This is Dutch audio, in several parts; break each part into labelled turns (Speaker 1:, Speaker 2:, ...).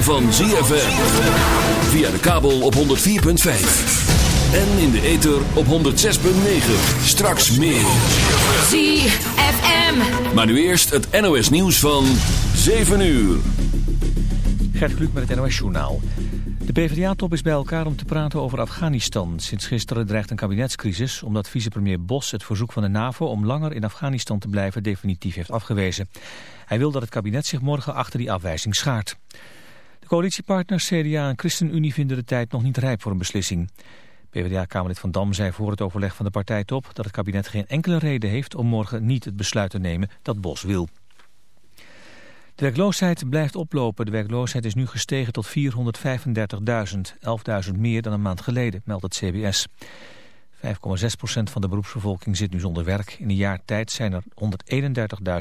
Speaker 1: ritme van ZFM. Via de kabel op 104.5. En in de ether op 106.9. Straks meer.
Speaker 2: ZFM.
Speaker 1: Maar nu eerst het NOS nieuws van 7 uur.
Speaker 3: Gert Kluk met het NOS Journaal. De PvdA-top is bij elkaar om te praten over Afghanistan. Sinds gisteren dreigt een kabinetscrisis omdat vicepremier Bos het verzoek van de NAVO om langer in Afghanistan te blijven definitief heeft afgewezen. Hij wil dat het kabinet zich morgen achter die afwijzing schaart. Coalitiepartners CDA en ChristenUnie vinden de tijd nog niet rijp voor een beslissing. PvdA-kamerlid Van Dam zei voor het overleg van de partijtop dat het kabinet geen enkele reden heeft om morgen niet het besluit te nemen dat Bos wil. De werkloosheid blijft oplopen. De werkloosheid is nu gestegen tot 435.000, 11.000 meer dan een maand geleden, meldt het CBS. 5,6% van de beroepsbevolking zit nu zonder werk. In een jaar tijd zijn er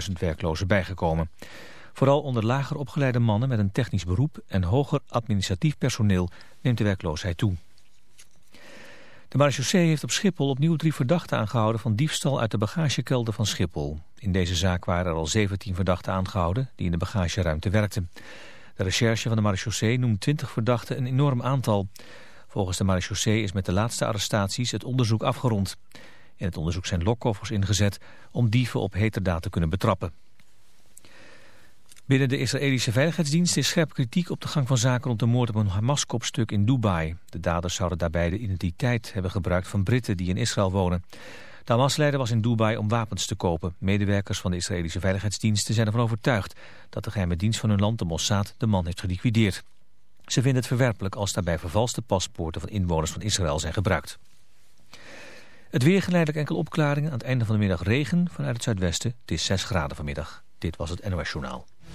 Speaker 3: 131.000 werklozen bijgekomen. Vooral onder lager opgeleide mannen met een technisch beroep en hoger administratief personeel neemt de werkloosheid toe. De marechaussee heeft op Schiphol opnieuw drie verdachten aangehouden van diefstal uit de bagagekelder van Schiphol. In deze zaak waren er al 17 verdachten aangehouden die in de bagageruimte werkten. De recherche van de marechaussee noemt 20 verdachten een enorm aantal. Volgens de marechaussee is met de laatste arrestaties het onderzoek afgerond. In het onderzoek zijn lokkoffers ingezet om dieven op heterdaad te kunnen betrappen. Binnen de Israëlische Veiligheidsdienst is scherp kritiek op de gang van zaken rond de moord op een Hamas-kopstuk in Dubai. De daders zouden daarbij de identiteit hebben gebruikt van Britten die in Israël wonen. De Hamas-leider was in Dubai om wapens te kopen. Medewerkers van de Israëlische Veiligheidsdiensten zijn ervan overtuigd dat de geheime dienst van hun land, de Mossad, de man heeft geliquideerd. Ze vinden het verwerpelijk als daarbij vervalste paspoorten van inwoners van Israël zijn gebruikt. Het weer geleidelijk enkel opklaringen. Aan het einde van de middag regen vanuit het zuidwesten. Het is 6 graden vanmiddag. Dit was het NOS Journaal.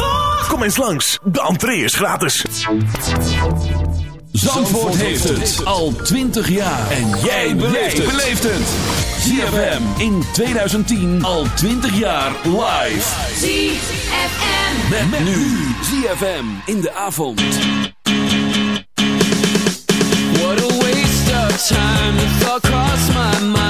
Speaker 4: Zandvoort.
Speaker 5: Kom eens langs, de entree is gratis.
Speaker 1: Zandvoort heeft het al 20 jaar. En jij beleeft het. ZFM in 2010 al 20 jaar live.
Speaker 2: ZFM.
Speaker 1: Met, nu ZFM in de avond.
Speaker 6: What a waste of time. The thought crossed my mind,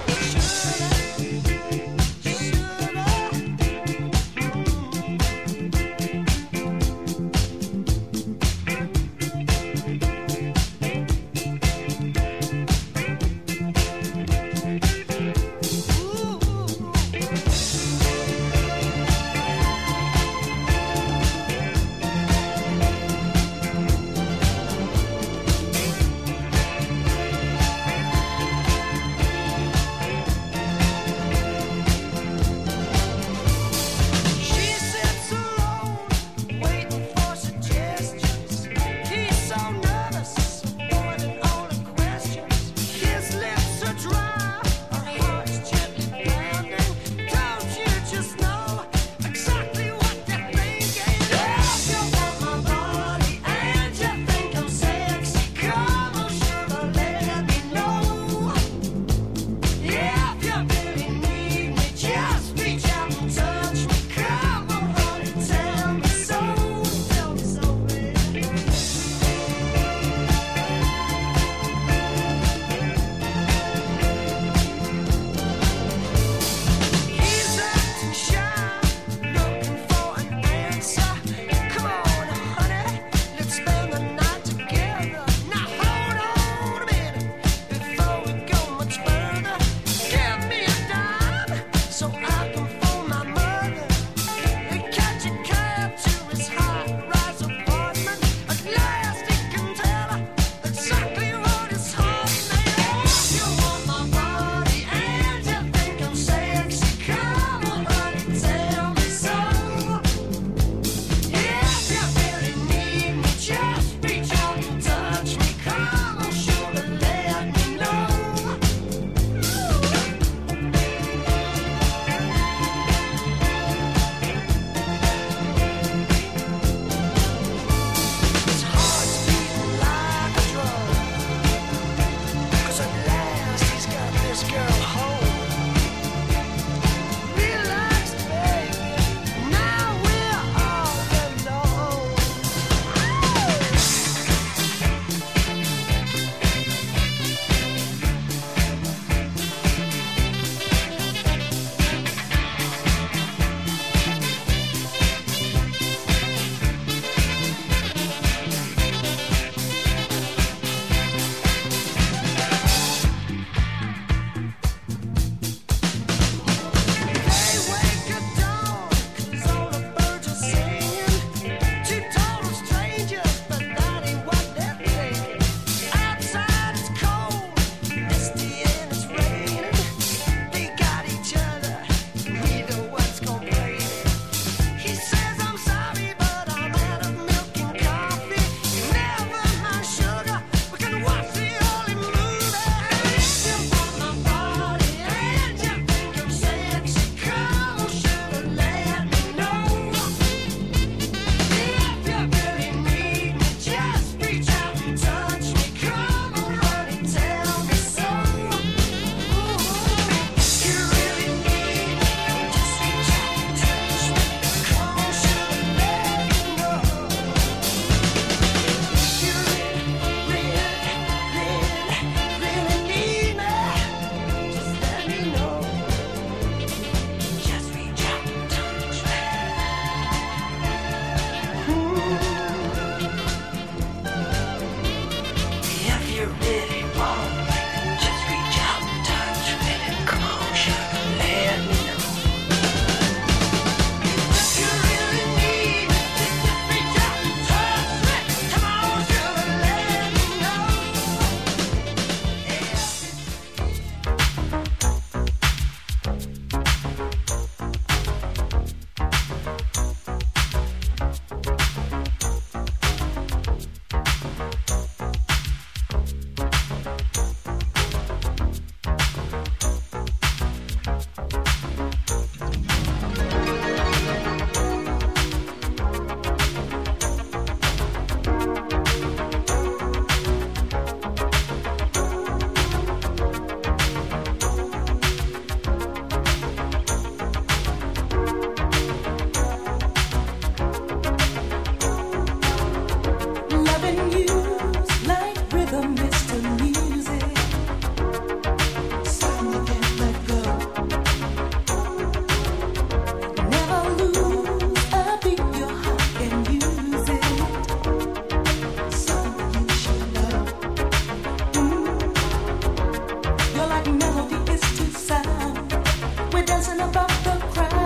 Speaker 7: of the
Speaker 8: crowd.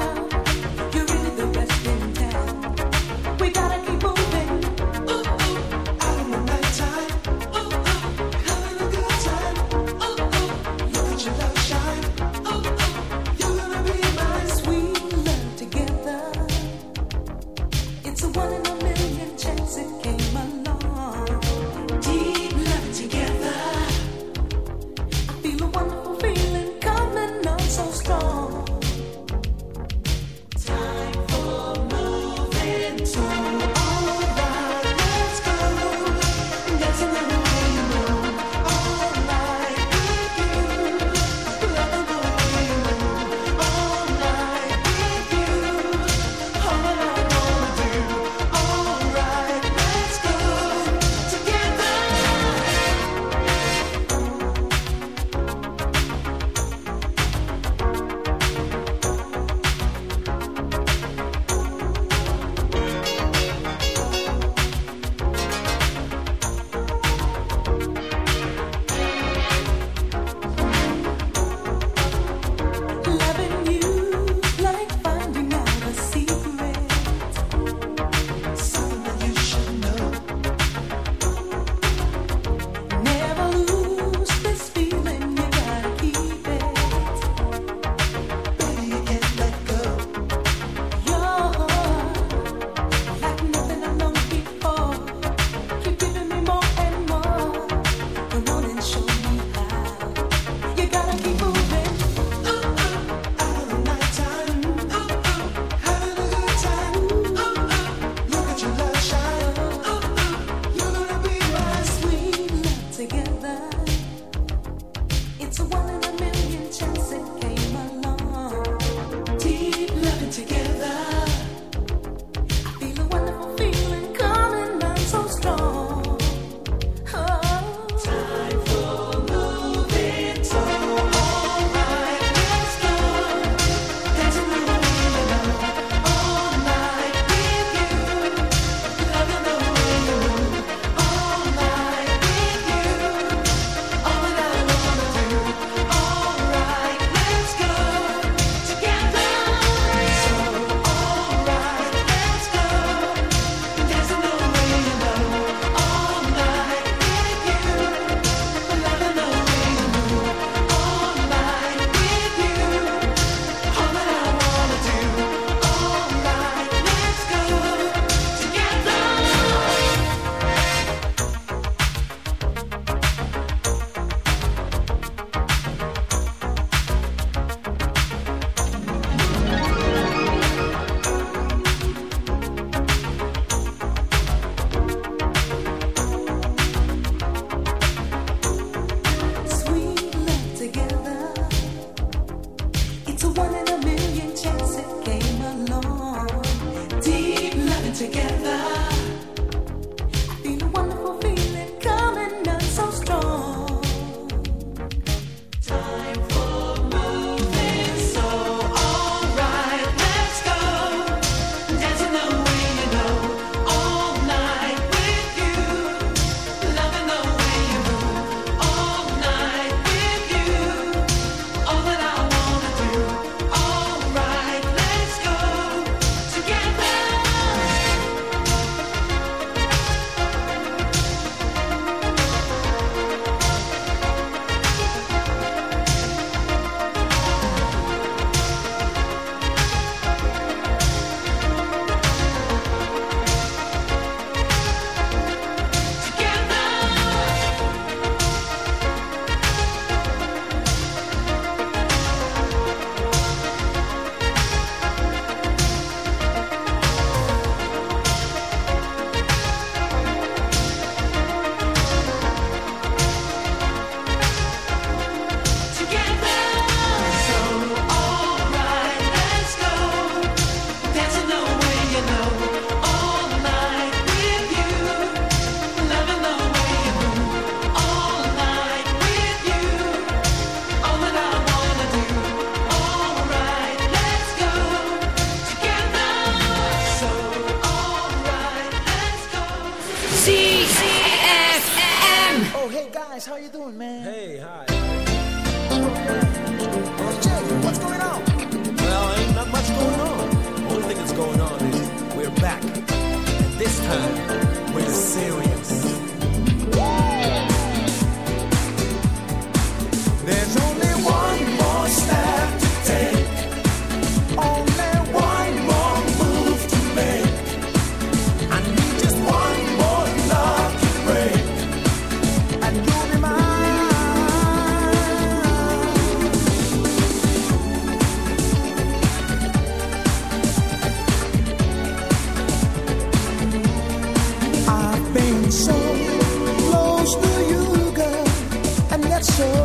Speaker 8: soul.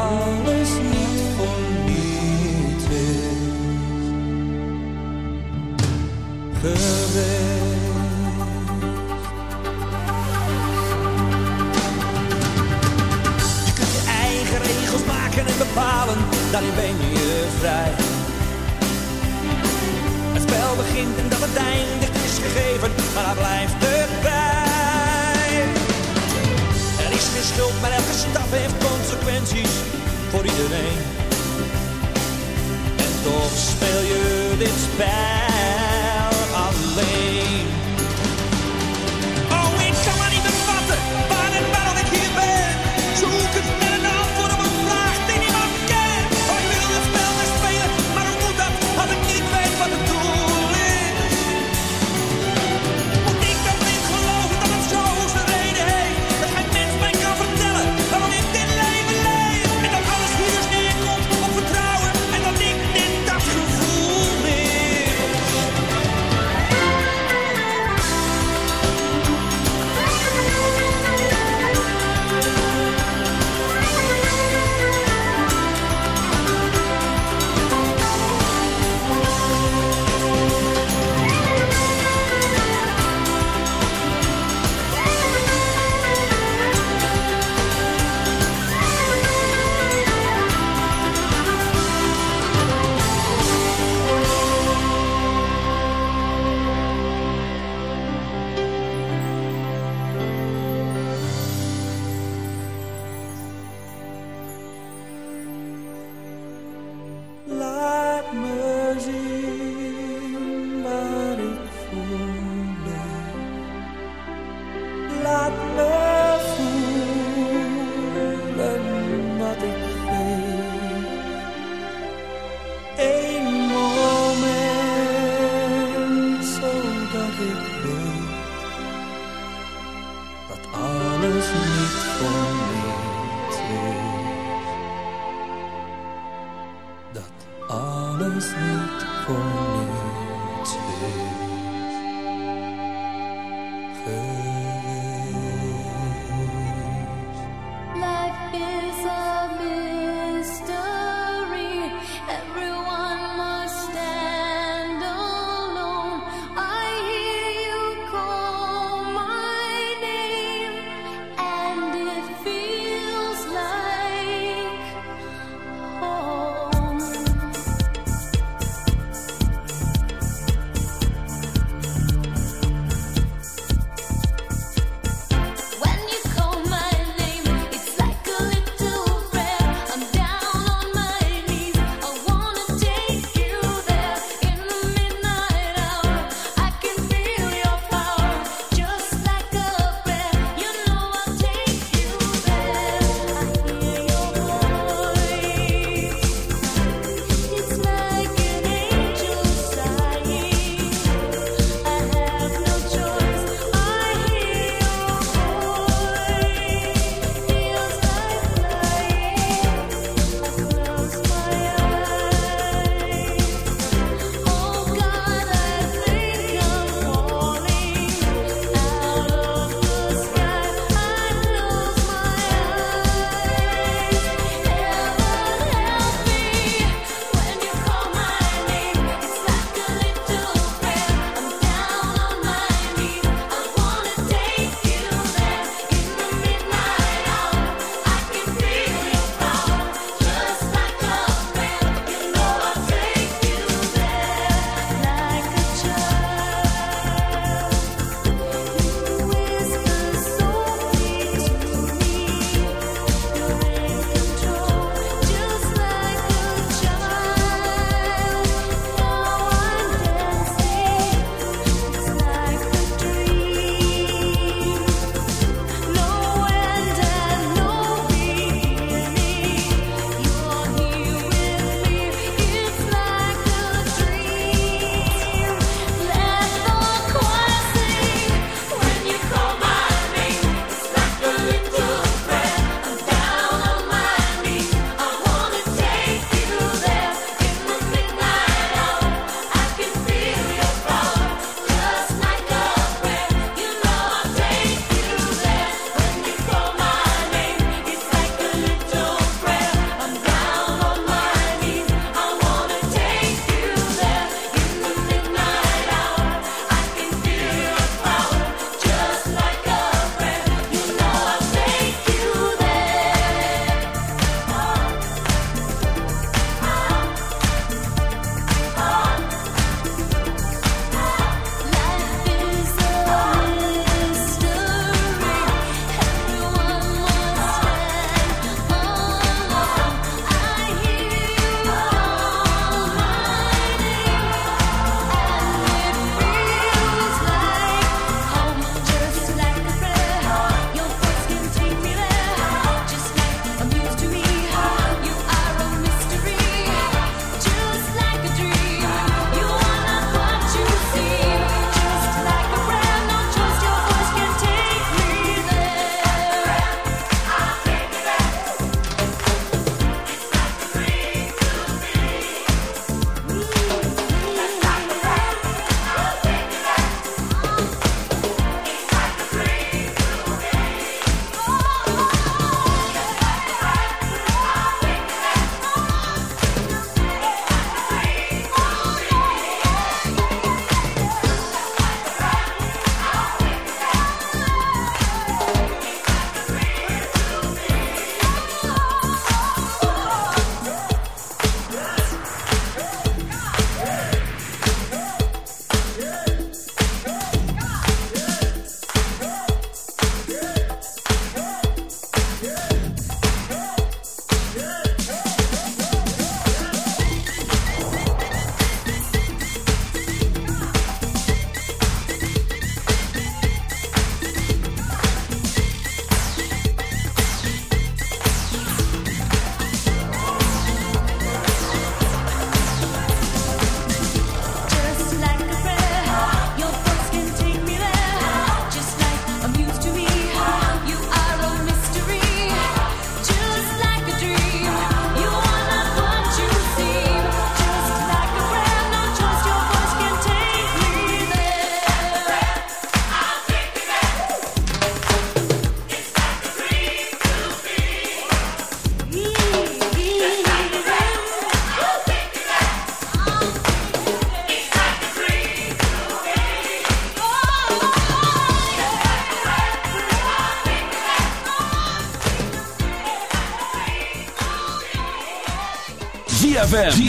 Speaker 9: Oh. precies voor iedereen. En toch speel je dit spel.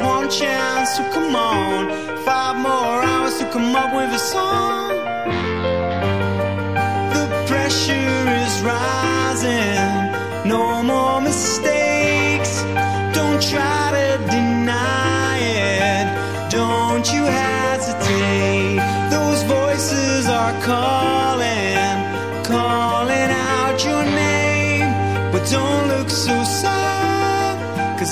Speaker 8: one chance, so come on. Five more hours to come up with a song. The pressure is rising, no more mistakes. Don't try to deny it, don't you hesitate. Those voices are calling.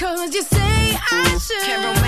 Speaker 10: Cause you say I should.